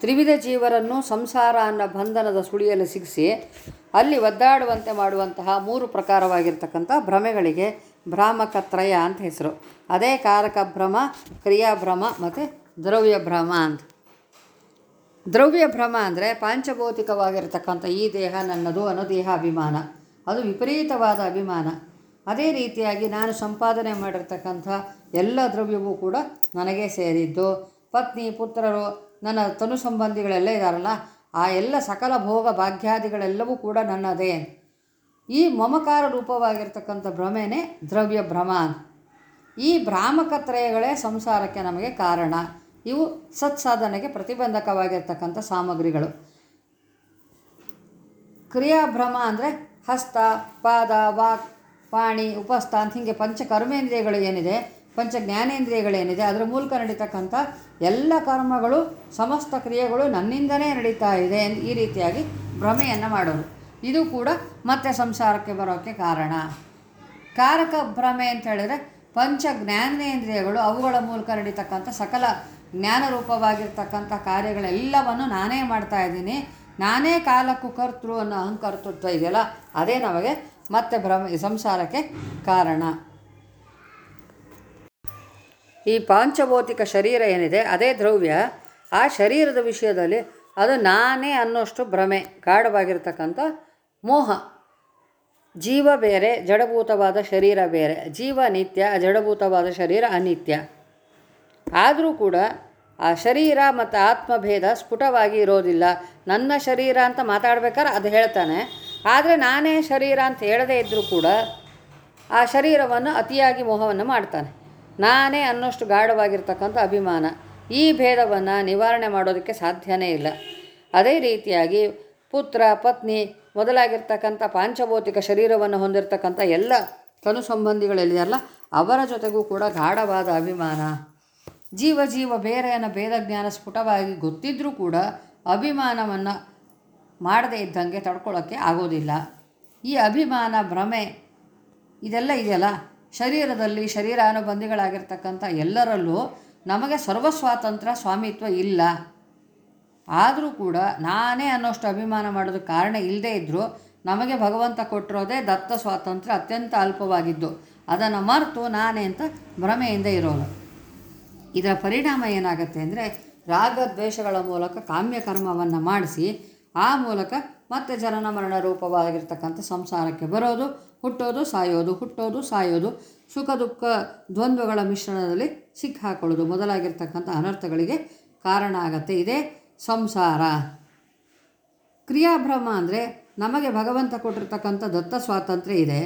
ತ್ರಿವಿಧ ಜೀವರನ್ನು ಸಂಸಾರ ಅನ್ನೋ ಬಂಧನದ ಸುಳಿಯಲ್ಲಿ ಸಿಗಿಸಿ ಅಲ್ಲಿ ಒದ್ದಾಡುವಂತೆ ಮಾಡುವಂತಹ ಮೂರು ಪ್ರಕಾರವಾಗಿರ್ತಕ್ಕಂಥ ಭ್ರಮೆಗಳಿಗೆ ಭ್ರಾಮಕತ್ರಯ ಅಂತ ಹೆಸರು. ಅದೇ ಕಾರಕ ಭ್ರಮ ಕ್ರಿಯಾಭ್ರಮ ಮತ್ತು ದ್ರವ್ಯ ಭ್ರಮ ಅಂತ. ದ್ರವ್ಯ ಭ್ರಮ ಅಂದರೆ ಪಾಂಚಭೌತಿಕವಾಗಿರ್ತಕ್ಕಂಥ ಈ ದೇಹ ನನ್ನದು ಅನ್ನೋ ದೇಹಾಭಿಮಾನ ಅದು ವಿಪರೀತವಾದ ಅಭಿಮಾನ. ಅದೇ ರೀತಿಯಾಗಿ ನಾನು ಸಂಪಾದನೆ ಮಾಡಿರ್ತಕ್ಕಂಥ ಎಲ್ಲ ದ್ರವ್ಯವೂ ಕೂಡ ನನಗೆ ಸೇರಿದ್ದು. ಪತ್ನಿ, ಪುತ್ರರು ನನ್ನ ತನು ಸಂಬಂಧಿಗಳೆಲ್ಲ ಇದ್ದಾರಲ್ಲ ಆ ಎಲ್ಲ ಸಕಲ ಭೋಗ ಭಾಗ್ಯಾದಿಗಳೆಲ್ಲವೂ ಕೂಡ ನನ್ನದೇ. ಈ ಮಮಕಾರ ರೂಪವಾಗಿರ್ತಕ್ಕಂಥ ಭ್ರಮೆನೇ ದ್ರವ್ಯ ಭ್ರಮ ಈ ಭ್ರಾಮಕತ್ರಯಗಳೇ ಸಂಸಾರಕ್ಕೆ ನಮಗೆ ಕಾರಣ. ಇವು ಸತ್ಸಾಧನೆಗೆ ಪ್ರತಿಬಂಧಕವಾಗಿರ್ತಕ್ಕಂಥ ಸಾಮಗ್ರಿಗಳು. ಕ್ರಿಯಾಭ್ರಮ ಅಂದರೆ ಹಸ್ತ, ಪಾದ, ವಾಕ್, ಪಾಣಿ, ಉಪಸ್ಥ ಅಂತ ಹೀಗೆ ಪಂಚಕರ್ಮೇಂದ್ರಿಯಗಳು ಏನಿದೆ ಪಂಚ ಜ್ಞಾನೇಂದ್ರಿಯಗಳೇನಿದೆ ಅದರ ಮೂಲಕ ನಡೀತಕ್ಕಂಥ ಎಲ್ಲ ಕರ್ಮಗಳು, ಸಮಸ್ತ ಕ್ರಿಯೆಗಳು ನನ್ನಿಂದನೇ ನಡೀತಾ ಇದೆ ಈ ರೀತಿಯಾಗಿ ಭ್ರಮೆಯನ್ನು ಮಾಡೋರು ಇದು ಕೂಡ ಮತ್ತೆ ಸಂಸಾರಕ್ಕೆ ಬರೋಕ್ಕೆ ಕಾರಣ. ಕಾರಕ ಭ್ರಮೆ ಅಂತ ಹೇಳಿದರೆ ಪಂಚ ಜ್ಞಾನೇಂದ್ರಿಯಗಳು ಅವುಗಳ ಮೂಲಕ ನಡೀತಕ್ಕಂಥ ಸಕಲ ಜ್ಞಾನರೂಪವಾಗಿರ್ತಕ್ಕಂಥ ಕಾರ್ಯಗಳೆಲ್ಲವನ್ನು ನಾನೇ ಮಾಡ್ತಾ ಇದ್ದೀನಿ. ನಾನೇ ಕಾಲಕ್ಕೂ ಕರ್ತೃ ಅನ್ನೋ ಅಹಂಕರ್ತೃತ್ವ ಇದೆಯಲ್ಲ, ಅದೇ ನಮಗೆ ಮತ್ತೆ ಭ್ರಮ, ಸಂಸಾರಕ್ಕೆ ಕಾರಣ. ಈ ಪಾಂಚಭೌತಿಕ ಶರೀರ ಏನಿದೆ, ಅದೇ ದ್ರವ್ಯ, ಆ ಶರೀರದ ವಿಷಯದಲ್ಲಿ ಅದು ನಾನೇ ಅನ್ನೋಷ್ಟು ಭ್ರಮೆ, ಗಾಢವಾಗಿರ್ತಕ್ಕಂಥ ಮೋಹ. ಜೀವ ಬೇರೆ, ಜಡಭೂತವಾದ ಶರೀರ ಬೇರೆ. ಜೀವ ನಿತ್ಯ, ಜಡಭೂತವಾದ ಶರೀರ ಅನಿತ್ಯ. ಆದರೂ ಕೂಡ ಆ ಶರೀರ ಮತ್ತು ಆತ್ಮಭೇದ ಸ್ಫುಟವಾಗಿ ಇರೋದಿಲ್ಲ. ನನ್ನ ಶರೀರ ಅಂತ ಮಾತಾಡ್ಬೇಕಾದ್ರೆ ಅದು ಹೇಳ್ತಾನೆ. ಆದರೆ ನಾನೇ ಶರೀರ ಅಂತ ಹೇಳದೇ ಇದ್ದರೂ ಕೂಡ ಆ ಶರೀರವನ್ನು ಅತಿಯಾಗಿ ಮೋಹವನ್ನು ಮಾಡ್ತಾನೆ. ನಾನೇ ಅನ್ನೋಷ್ಟು ಗಾಢವಾಗಿರ್ತಕ್ಕಂಥ ಅಭಿಮಾನ. ಈ ಭೇದವನ್ನು ನಿವಾರಣೆ ಮಾಡೋದಕ್ಕೆ ಸಾಧ್ಯನೇ ಇಲ್ಲ. ಅದೇ ರೀತಿಯಾಗಿ ಪುತ್ರ, ಪತ್ನಿ ಮೊದಲಾಗಿರ್ತಕ್ಕಂಥ ಪಾಂಚಭೌತಿಕ ಶರೀರವನ್ನು ಹೊಂದಿರತಕ್ಕಂಥ ಎಲ್ಲ ತನು ಸಂಬಂಧಿಗಳಿದೆಯಲ್ಲ ಅವರ ಜೊತೆಗೂ ಕೂಡ ಗಾಢವಾದ ಅಭಿಮಾನ. ಜೀವ ಜೀವ ಬೇರೆಯನ್ನು ಭೇದ ಜ್ಞಾನ ಸ್ಫುಟವಾಗಿ ಗೊತ್ತಿದ್ದರೂ ಕೂಡ ಅಭಿಮಾನವನ್ನು ಮಾಡದೇ ಇದ್ದಂಗೆ ತಡ್ಕೊಳ್ಳೋಕ್ಕೆ ಆಗೋದಿಲ್ಲ. ಈ ಅಭಿಮಾನ, ಭ್ರಮೆ ಇದೆಲ್ಲ ಇದೆಯಲ್ಲ? ಶರೀರದಲ್ಲಿ ಶರೀರಾನುಬಂಧಿಗಳಾಗಿರ್ತಕ್ಕಂಥ ಎಲ್ಲರಲ್ಲೂ ನಮಗೆ ಸರ್ವಸ್ವಾತಂತ್ರ್ಯ ಸ್ವಾಮಿತ್ವ ಇಲ್ಲ. ಆದರೂ ಕೂಡ ನಾನೇ ಅನ್ನೋಷ್ಟು ಅಭಿಮಾನ ಮಾಡೋದು ಕಾರಣ ಇಲ್ಲದೇ ಇದ್ದರೂ ನಮಗೆ ಭಗವಂತ ಕೊಟ್ಟಿರೋದೇ ದತ್ತ ಸ್ವಾತಂತ್ರ್ಯ ಅತ್ಯಂತ ಅಲ್ಪವಾಗಿದ್ದು, ಅದನ್ನು ಮರೆತು ನಾನೇ ಅಂತ ಭ್ರಮೆಯಿಂದ ಇರೋದು ಇದರ ಪರಿಣಾಮ ಏನಾಗುತ್ತೆ ಅಂದರೆ ರಾಗದ್ವೇಷಗಳ ಮೂಲಕ ಕಾಮ್ಯಕರ್ಮವನ್ನು ಮಾಡಿಸಿ ಆ ಮೂಲಕ ಮತ್ತೆ ಜನನ ಮರಣ ರೂಪವಾಗಿರ್ತಕ್ಕಂಥ ಸಂಸಾರಕ್ಕೆ ಬರೋದು, ಹುಟ್ಟೋದು, ಸಾಯೋದು ಹುಟ್ಟೋದು, ಸಾಯೋದು, ಸುಖ, ದುಃಖ, ದ್ವಂದ್ವಗಳ ಮಿಶ್ರಣದಲ್ಲಿ ಸಿಕ್ಕಾಕೊಳ್ಳೋದು ಮೊದಲಾಗಿರ್ತಕ್ಕಂಥ ಅನರ್ಥಗಳಿಗೆ ಕಾರಣ ಆಗತ್ತೆ. ಇದೇ ಸಂಸಾರ. ಕ್ರಿಯಾಭ್ರಮ ಅಂದರೆ ನಮಗೆ ಭಗವಂತ ಕೊಟ್ಟಿರ್ತಕ್ಕಂಥ ದತ್ತ ಸ್ವಾತಂತ್ರ್ಯ ಇದೆ.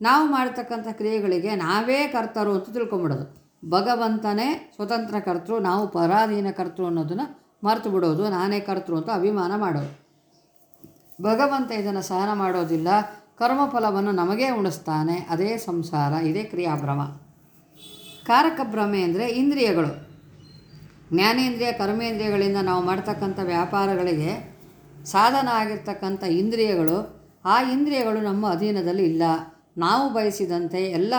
ನಾವು ಮಾಡ್ತಕ್ಕಂಥ ಕ್ರಿಯೆಗಳಿಗೆ ನಾವೇ ಕರ್ತರು ಅಂತ ತಿಳ್ಕೊಂಬಿಡೋದು. ಭಗವಂತನೇ ಸ್ವತಂತ್ರ ಕರ್ತೃ ನಾವು ಪರಾಧೀನ ಕರ್ತೃ ಅನ್ನೋದನ್ನು ಮರೆತು ಬಿಡೋದು, ನಾನೇ ಕರ್ತೃ ಅಂತ ಅಭಿಮಾನ ಮಾಡೋದು. ಭಗವಂತ ಇದನ್ನು ಸಹನ ಮಾಡೋದಿಲ್ಲ. ಕರ್ಮಫಲವನ್ನು ನಮಗೇ ಉಣಿಸ್ತಾನೆ. ಅದೇ ಸಂಸಾರ, ಇದೇ ಕ್ರಿಯಾಭ್ರಮ. ಕಾರಕ ಭ್ರಮೆ ಅಂದರೆ ಇಂದ್ರಿಯಗಳು. ಜ್ಞಾನೇಂದ್ರಿಯ, ಕರ್ಮೇಂದ್ರಿಯಗಳಿಂದ ನಾವು ಮಾಡ್ತಕ್ಕಂಥ ವ್ಯಾಪಾರಗಳಿಗೆ ಸಾಧನ ಆಗಿರ್ತಕ್ಕಂಥ ಇಂದ್ರಿಯಗಳು, ಆ ಇಂದ್ರಿಯಗಳು ನಮ್ಮ ಅಧೀನದಲ್ಲಿ ಇಲ್ಲ. ನಾವು ಬಯಸಿದಂತೆ ಎಲ್ಲ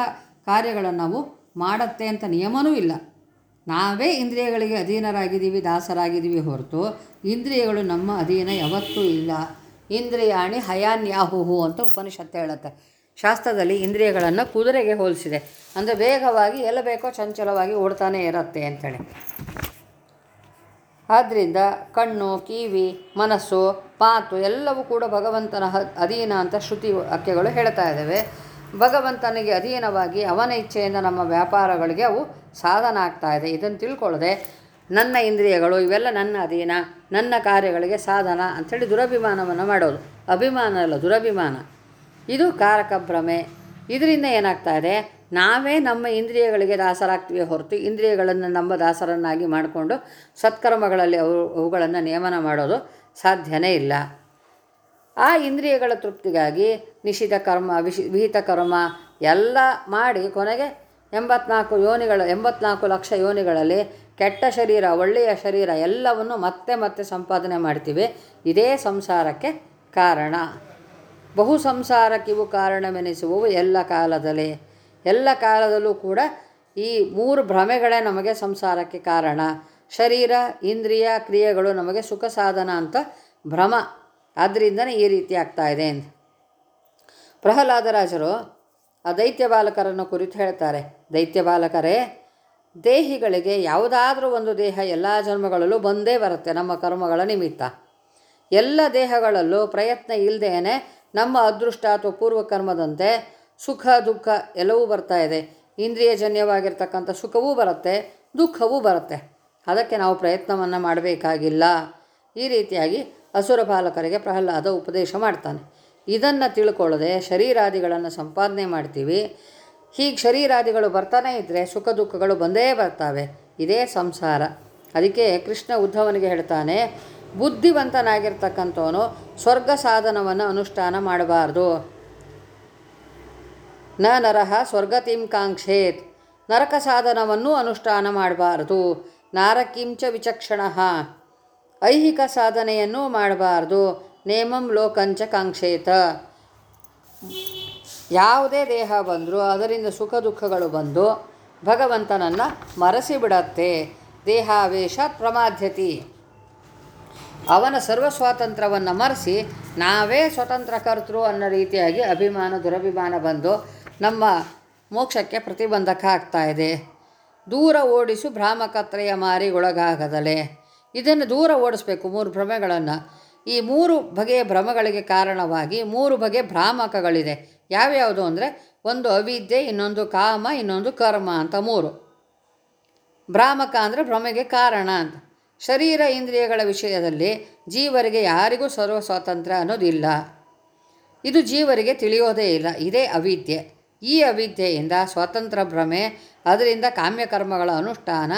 ಕಾರ್ಯಗಳನ್ನು ನಾವು ಮಾಡತ್ತೆ ಅಂತ ನಿಯಮನೂ ಇಲ್ಲ. ನಾವೇ ಇಂದ್ರಿಯಗಳಿಗೆ ಅಧೀನರಾಗಿದ್ದೀವಿ, ದಾಸರಾಗಿದ್ದೀವಿ ಹೊರತು ಇಂದ್ರಿಯಗಳು ನಮ್ಮ ಅಧೀನ ಯಾವತ್ತೂ ಇಲ್ಲ. ಇಂದ್ರಿಯಾಣಿ ಹಯಾನ್ಯಾಹುಹು ಅಂತ ಉಪನಿಷತ್ತು ಹೇಳುತ್ತೆ. ಶಾಸ್ತ್ರದಲ್ಲಿ ಇಂದ್ರಿಯಗಳನ್ನು ಕುದುರೆಗೆ ಹೋಲಿಸಿದೆ. ಅಂದರೆ ವೇಗವಾಗಿ ಎಲ್ಲ ಬೇಕೋ ಚಂಚಲವಾಗಿ ಓಡ್ತಾನೆ ಇರುತ್ತೆ ಅಂತೇಳಿ. ಆದ್ದರಿಂದ ಕಣ್ಣು, ಕಿವಿ, ಮನಸ್ಸು ಪಾತು ಎಲ್ಲವೂ ಕೂಡ ಭಗವಂತನ ಅಧೀನ ಅಂತ ಶ್ರುತಿ ವಾಕ್ಯಗಳು ಹೇಳ್ತಾ ಇದ್ದಾವೆ ಭಗವಂತನಿಗೆ ಅಧೀನವಾಗಿ ಅವನ ಇಚ್ಛೆಯಿಂದ ನಮ್ಮ ವ್ಯಾಪಾರಗಳಿಗೆ ಅವು ಸಾಧನ ಆಗ್ತಾ ಇದೆ. ಇದನ್ನು ತಿಳ್ಕೊಳ್ಳದೆ ನನ್ನ ಇಂದ್ರಿಯಗಳು ಇವೆಲ್ಲ ನನ್ನ ಅಧೀನ, ನನ್ನ ಕಾರ್ಯಗಳಿಗೆ ಸಾಧನ ಅಂಥೇಳಿ ದುರಭಿಮಾನವನ್ನು ಮಾಡೋದು. ಅಭಿಮಾನ ಅಲ್ಲ, ದುರಭಿಮಾನ. ಇದು ಕಾರಕ ಭ್ರಮೆ. ಇದರಿಂದ ಏನಾಗ್ತಾ ಇದೆ? ನಾವೇ ನಮ್ಮ ಇಂದ್ರಿಯಗಳಿಗೆ ದಾಸರಾಗ್ತೀವಿ ಹೊರತು ಇಂದ್ರಿಯಗಳನ್ನು ನಮ್ಮ ದಾಸರನ್ನಾಗಿ ಮಾಡಿಕೊಂಡು ಸತ್ಕರ್ಮಗಳಲ್ಲಿ ಅವು, ಅವುಗಳನ್ನು ನಿಯಮನ ಮಾಡೋದು ಸಾಧ್ಯನೇ ಇಲ್ಲ. ಆ ಇಂದ್ರಿಯಗಳ ತೃಪ್ತಿಗಾಗಿ ನಿಷಿದ ಕರ್ಮ ವಿಹಿತ ಕರ್ಮ ಎಲ್ಲ ಮಾಡಿ ಕೊನೆಗೆ ಎಂಬತ್ನಾಲ್ಕು ಯೋನಿಗಳು, ಎಂಬತ್ನಾಲ್ಕು ಲಕ್ಷ ಯೋನಿಗಳಲ್ಲಿ ಕೆಟ್ಟ ಶರೀರ, ಒಳ್ಳೆಯ ಶರೀರ ಎಲ್ಲವನ್ನು ಮತ್ತೆ ಮತ್ತೆ ಸಂಪಾದನೆ ಮಾಡ್ತೀವಿ. ಇದೇ ಸಂಸಾರಕ್ಕೆ ಕಾರಣ. ಬಹು ಸಂಸಾರಕ್ಕಿವು ಕಾರಣವೆನಿಸುವವು ಎಲ್ಲ ಕಾಲದಲ್ಲಿ. ಎಲ್ಲ ಕಾಲದಲ್ಲೂ ಕೂಡ ಈ ಮೂರು ಭ್ರಮೆಗಳೇ ನಮಗೆ ಸಂಸಾರಕ್ಕೆ ಕಾರಣ. ಶರೀರ, ಇಂದ್ರಿಯ ಕ್ರಿಯೆಗಳು ನಮಗೆ ಸುಖ ಸಾಧನ ಅಂತ ಭ್ರಮ. ಆದ್ದರಿಂದನೇ ಈ ರೀತಿ ಆಗ್ತಾ ಇದೆ ಅಂತ ಪ್ರಹ್ಲಾದರಾಜರು ಆ ದೈತ್ಯ ಬಾಲಕರನ್ನು ಕುರಿತು ಹೇಳ್ತಾರೆ. ದೈತ್ಯ ಬಾಲಕರೇ ದೇಹಿಗಳಿಗೆ ಯಾವುದಾದ್ರೂ ಒಂದು ದೇಹ ಎಲ್ಲ ಜನ್ಮಗಳಲ್ಲೂ ಬಂದೇ ಬರುತ್ತೆ ನಮ್ಮ ಕರ್ಮಗಳ ನಿಮಿತ್ತ. ಎಲ್ಲ ದೇಹಗಳಲ್ಲೂ ಪ್ರಯತ್ನ ಇಲ್ಲದೇನೆ ನಮ್ಮ ಅದೃಷ್ಟ ಅಥವಾ ಪೂರ್ವಕರ್ಮದಂತೆ ಸುಖ, ದುಃಖ ಎಲ್ಲವೂ ಬರ್ತಾ ಇದೆ. ಇಂದ್ರಿಯಜನ್ಯವಾಗಿರ್ತಕ್ಕಂಥ ಸುಖವೂ ಬರುತ್ತೆ, ದುಃಖವೂ ಬರುತ್ತೆ. ಅದಕ್ಕೆ ನಾವು ಪ್ರಯತ್ನವನ್ನು ಮಾಡಬೇಕಾಗಿಲ್ಲ. ಈ ರೀತಿಯಾಗಿ ಅಸುರ ಬಾಲಕರಿಗೆ ಪ್ರಹ್ಲಾದ ಉಪದೇಶ ಮಾಡ್ತಾನೆ. ಇದನ್ನು ತಿಳ್ಕೊಳ್ಳದೆ ಶರೀರಾದಿಗಳನ್ನು ಸಂಪಾದನೆ ಮಾಡ್ತೀವಿ. ಹೀಗೆ ಶರೀರಾದಿಗಳು ಬರ್ತಾನೇ ಇದ್ದರೆ ಸುಖ ದುಃಖಗಳು ಬಂದೇ ಬರ್ತವೆ. ಇದೇ ಸಂಸಾರ. ಅದಕ್ಕೆ ಕೃಷ್ಣ ಉದ್ಧವನಿಗೆ ಹೇಳ್ತಾನೆ, ಬುದ್ಧಿವಂತನಾಗಿರ್ತಕ್ಕಂಥವನು ಸ್ವರ್ಗ ಸಾಧನವನ್ನು ಅನುಷ್ಠಾನ ಮಾಡಬಾರ್ದು. ನ ನರಹ ಸ್ವರ್ಗತಿಂ ಕಾಂಕ್ಷೇತ್. ನರಕ ಸಾಧನವನ್ನು ಅನುಷ್ಠಾನ ಮಾಡಬಾರದು. ನಾರಕಿಂಚ ವಿಚಕ್ಷಣ. ಐಹಿಕ ಸಾಧನೆಯನ್ನು ಮಾಡಬಾರ್ದು. ನೇಮಂ ಲೋಕಂಚ ಕಾಂಕ್ಷೇತ. ಯಾವುದೇ ದೇಹ ಬಂದರೂ, ಅದರಿಂದ ಸುಖ ದುಃಖಗಳು ಬಂದು ಭಗವಂತನನ್ನು ಮರೆಸಿಬಿಡತ್ತೆ. ದೇಹಾವೇಶ ಪ್ರಮಾಧ್ಯತಿ. ಅವನ ಸರ್ವ ಸ್ವಾತಂತ್ರ್ಯವನ್ನು ಮರೆಸಿ ನಾವೇ ಸ್ವತಂತ್ರ ಕರ್ತೃ ಅನ್ನೋ ರೀತಿಯಾಗಿ ಅಭಿಮಾನ, ದುರಭಿಮಾನ ಬಂದು ನಮ್ಮ ಮೋಕ್ಷಕ್ಕೆ ಪ್ರತಿಬಂಧಕ ಆಗ್ತಾ ಇದೆ. ದೂರ ಓಡಿಸು ಭ್ರಾಮಕತ್ರೆಯ ಮಾರಿಗೊಳಗಾಗದಲೆ. ಇದನ್ನು ದೂರ ಓಡಿಸ್ಬೇಕು ಮೂರು ಭ್ರಮೆಗಳನ್ನು. ಈ ಮೂರು ಬಗೆಯ ಭ್ರಮಗಳಿಗೆ ಕಾರಣವಾಗಿ ಮೂರು ಬಗೆಯ ಭ್ರಾಮಕಗಳಿದೆ. ಯಾವ್ಯಾವುದು ಅಂದರೆ ಒಂದು ಅವಿದ್ಯೆ, ಇನ್ನೊಂದು ಕಾಮ, ಇನ್ನೊಂದು ಕರ್ಮ ಅಂತ ಮೂರು. ಭ್ರಾಮಕ ಅಂದರೆ ಭ್ರಮೆಗೆ ಕಾರಣ ಅಂತ. ಶರೀರ ಇಂದ್ರಿಯಗಳ ವಿಷಯದಲ್ಲಿ ಜೀವರಿಗೆ ಯಾರಿಗೂ ಸರ್ವ ಸ್ವಾತಂತ್ರ್ಯ ಅನ್ನೋದಿಲ್ಲ. ಇದು ಜೀವರಿಗೆ ತಿಳಿಯೋದೇ ಇಲ್ಲ. ಇದೇ ಅವಿದ್ಯೆ. ಈ ಅವಿದ್ಯೆಯಿಂದ ಸ್ವಾತಂತ್ರ್ಯ, ಭ್ರಮೆ, ಅದರಿಂದ ಕಾಮ್ಯಕರ್ಮಗಳ ಅನುಷ್ಠಾನ,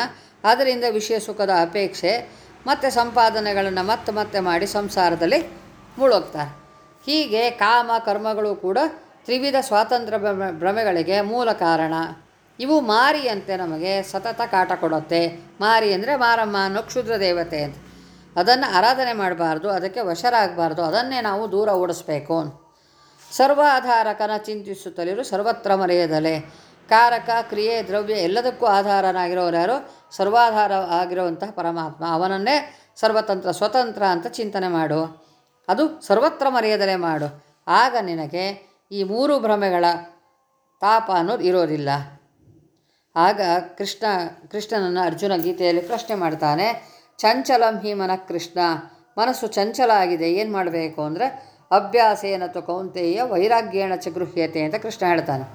ಅದರಿಂದ ವಿಷಯ ಸುಖದ ಅಪೇಕ್ಷೆ, ಮತ್ತು ಸಂಪಾದನೆಗಳನ್ನು ಮತ್ತೆ ಮತ್ತೆ ಮಾಡಿ ಸಂಸಾರದಲ್ಲಿ ಮುಳುಗ್ತಾರೆ. ಹೀಗೆ ಕಾಮ ಕರ್ಮಗಳು ಕೂಡ ತ್ರಿವಿಧ ಸ್ವಾತಂತ್ರ್ಯ ಭ್ರಮೆ, ಭ್ರಮೆಗಳಿಗೆ ಮೂಲ ಕಾರಣ. ಇವು ಮಾರಿಯಂತೆ ನಮಗೆ ಸತತ ಕಾಟ ಕೊಡುತ್ತೆ. ಮಾರಿ ಅಂದರೆ ಮಾರಮ್ಮ ಅನ್ನೋ ಕ್ಷುದ್ರ ದೇವತೆ ಅಂತ. ಅದನ್ನು ಆರಾಧನೆ ಮಾಡಬಾರ್ದು, ಅದಕ್ಕೆ ವಶರಾಗಬಾರ್ದು, ಅದನ್ನೇ ನಾವು ದೂರ ಓಡಿಸ್ಬೇಕು. ಸರ್ವಾಧಾರಕನ ಚಿಂತಿಸುತ್ತಲಿರು ಸರ್ವತ್ರ ಮರೆಯದಲೆ. ಕಾರಕ, ಕ್ರಿಯೆ, ದ್ರವ್ಯ ಎಲ್ಲದಕ್ಕೂ ಆಧಾರನಾಗಿರೋರು ಯಾರು? ಸರ್ವಾಧಾರ ಆಗಿರುವಂತಹ ಪರಮಾತ್ಮ. ಅವನನ್ನೇ ಸರ್ವತಂತ್ರ, ಸ್ವತಂತ್ರ ಅಂತ ಚಿಂತನೆ ಮಾಡು. ಅದು ಸರ್ವತ್ರ ಮರೆಯದಲೆ ಮಾಡು. ಆಗ ನಿನಗೆ ಈ ಮೂರು ಭ್ರಮೆಗಳ ತಾಪ ಅನ್ನೋದು ಇರೋದಿಲ್ಲ. ಆಗ ಕೃಷ್ಣ, ಕೃಷ್ಣನನ್ನು ಅರ್ಜುನ ಗೀತೆಯಲ್ಲಿ ಪ್ರಶ್ನೆ ಮಾಡ್ತಾನೆ, ಚಂಚಲಂ ಹಿ ಮನ ಕೃಷ್ಣ, ಮನಸ್ಸು ಚಂಚಲ ಆಗಿದೆ, ಏನು ಮಾಡಬೇಕು? ಅಂದರೆ, ಅಭ್ಯಾಸೇನ ತು ಕೌಂತೆಯ ವೈರಾಗ್ಯೇಣ ಚ ಗೃಹ್ಯತೆ ಅಂತ ಕೃಷ್ಣ ಹೇಳ್ತಾನೆ.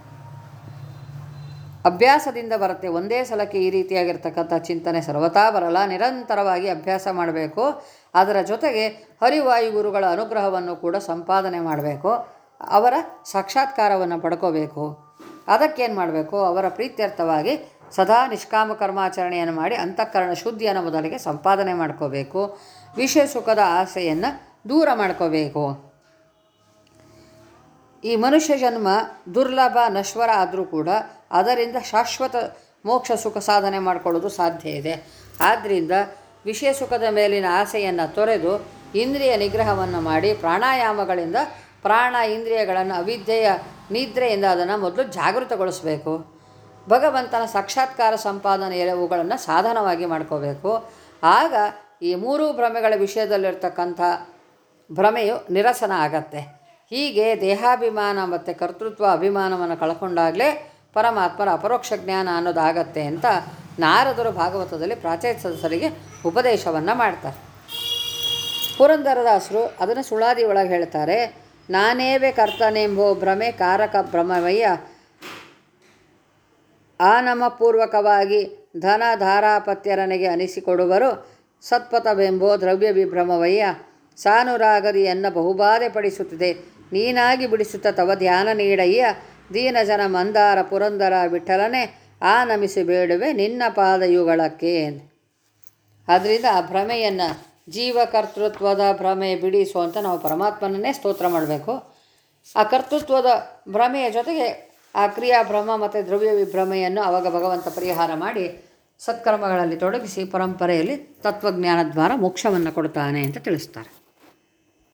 ಅಭ್ಯಾಸದಿಂದ ಬರುತ್ತೆ, ಒಂದೇ ಸಲಕ್ಕೆ ಈ ರೀತಿಯಾಗಿರ್ತಕ್ಕಂಥ ಚಿಂತನೆ ಸರ್ವತಾ ಬರಲ್ಲ, ನಿರಂತರವಾಗಿ ಅಭ್ಯಾಸ ಮಾಡಬೇಕು, ಅದರ ಜೊತೆಗೆ ಹರಿವಾಯುಗುರುಗಳ ಅನುಗ್ರಹವನ್ನು ಕೂಡ ಸಂಪಾದನೆ ಮಾಡಬೇಕು ಅವರ ಸಾಕ್ಷಾತ್ಕಾರವನ್ನು ಪಡ್ಕೋಬೇಕು. ಅದಕ್ಕೇನು ಮಾಡಬೇಕು? ಅವರ ಪ್ರೀತ್ಯರ್ಥವಾಗಿ ಸದಾ ನಿಷ್ಕಾಮ ಕರ್ಮಾಚರಣೆಯನ್ನು ಮಾಡಿ ಅಂತಃಕರಣ ಶುದ್ಧಿಯನ್ನು ಮೊದಲಿಗೆ ಸಂಪಾದನೆ ಮಾಡ್ಕೋಬೇಕು. ವಿಷಯ ಸುಖದ ಆಸೆಯನ್ನು ದೂರ ಮಾಡ್ಕೋಬೇಕು. ಈ ಮನುಷ್ಯ ಜನ್ಮ ದುರ್ಲಭ, ನಶ್ವರ ಆದರೂ ಕೂಡ ಅದರಿಂದ ಶಾಶ್ವತ ಮೋಕ್ಷ ಸುಖ ಸಾಧನೆ ಮಾಡಿಕೊಳ್ಳೋದು ಸಾಧ್ಯ ಇದೆ. ಆದ್ದರಿಂದ ವಿಷಯ ಸುಖದ ಮೇಲಿನ ಆಸೆಯನ್ನು ತೊರೆದು ಇಂದ್ರಿಯ ನಿಗ್ರಹವನ್ನು ಮಾಡಿ ಪ್ರಾಣಾಯಾಮಗಳಿಂದ ಪ್ರಾಣ ಇಂದ್ರಿಯಗಳನ್ನು ಅವಿದ್ಯೆಯ ನಿದ್ರೆಯಿಂದ ಅದನ್ನು ಮೊದಲು ಜಾಗೃತಗೊಳಿಸಬೇಕು. ಭಗವಂತನ ಸಾಕ್ಷಾತ್ಕಾರ ಸಂಪಾದನೆಯ ಅವುಗಳನ್ನು ಸಾಧನವಾಗಿ ಮಾಡ್ಕೋಬೇಕು. ಆಗ ಈ ಮೂರೂ ಭ್ರಮೆಗಳ ವಿಷಯದಲ್ಲಿರ್ತಕ್ಕಂಥ ಭ್ರಮೆಯು ನಿರಸನ ಆಗತ್ತೆ. ಹೀಗೆ ದೇಹಾಭಿಮಾನ ಮತ್ತು ಕರ್ತೃತ್ವ ಅಭಿಮಾನವನ್ನು ಕಳ್ಕೊಂಡಾಗಲೇ ಪರಮಾತ್ಮರ ಅಪರೋಕ್ಷ ಜ್ಞಾನ ಅನ್ನೋದಾಗತ್ತೆ ಅಂತ ನಾರದರು ಭಾಗವತದಲ್ಲಿ ಪ್ರಾಚೇತ ಸದಸ್ಯರಿಗೆ ಉಪದೇಶವನ್ನು ಮಾಡ್ತಾರೆ. ಪುರಂದರದಾಸರು ಅದನ್ನು ಸುಳಾದಿ ಒಳಗೆ ಹೇಳ್ತಾರೆ. ನಾನೇವೆ ಕರ್ತನೆಂಬೋ ಭ್ರಮೆ ಕಾರಕ ಭ್ರಮವಯ್ಯ. ಆನಮಪೂರ್ವಕವಾಗಿ ಧನ ಧಾರಾಪತ್ಯರನಿಗೆ ಅನಿಸಿಕೊಡುವರು. ಸತ್ಪಥವೆಂಬೋ ದ್ರವ್ಯ ವಿಭ್ರಮವಯ್ಯ ಸಾನುರಾಗದಿಯನ್ನು ಬಹುಬಾಧೆ ಪಡಿಸುತ್ತಿದೆ. ನೀನಾಗಿ ಬಿಡಿಸುತ್ತ ತವ ಧ್ಯಾನ ನೀಡಯ್ಯ. ದೀನಜನ ಮಂದಾರ ಪುರಂದರ ವಿಠಲನೆ, ಆ ನಮಿಸಿ ಬೇಡುವೆ ನಿನ್ನ ಪಾದಯುಗಳಕ್ಕೆ ಅದರಿಂದ ಆ ಭ್ರಮೆಯನ್ನು ಜೀವಕರ್ತೃತ್ವದ ಭ್ರಮೆ ಬಿಡಿಸು ಅಂತ ನಾವು ಪರಮಾತ್ಮನನ್ನೇ ಸ್ತೋತ್ರ ಮಾಡಬೇಕು. ಆ ಕರ್ತೃತ್ವದ ಭ್ರಮೆಯ ಜೊತೆಗೆ ಆ ಕ್ರಿಯಾ ಭ್ರಮ ಮತ್ತು ದ್ರವ್ಯ ವಿಭ್ರಮೆಯನ್ನು ಅವಾಗ ಭಗವಂತ ಪರಿಹಾರ ಮಾಡಿ ಸತ್ಕರ್ಮಗಳಲ್ಲಿ ತೊಡಗಿಸಿ ಪರಂಪರೆಯಲ್ಲಿ ತತ್ವಜ್ಞಾನದ್ವಾರ ಮೋಕ್ಷವನ್ನು ಕೊಡ್ತಾನೆ ಅಂತ ತಿಳಿಸ್ತಾರೆ.